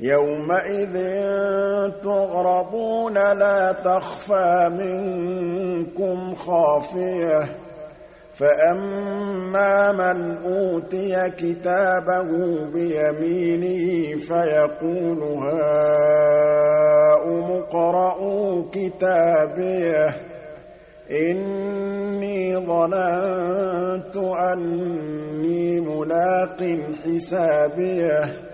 يومئذ تعرضون لا تخفى منكم خافية. فأما من أوتي كتابه بيمينه فيقول هاؤم اقرءوا كتابيه. إني ظننت أني ملاق حسابيه.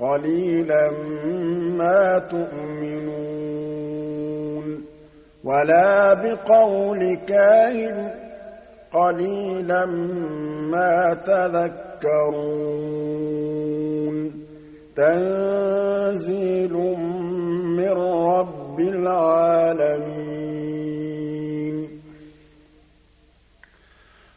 قَلِيلًا مَّا تُؤْمِنُونَ وَلَا بِقَوْلِ كَاهِنٍ ۚ قَلِيلًا مَّا تَذَكَّرُونَ تَنزِيلٌ مِّن رَّبِّ الْعَالَمِينَ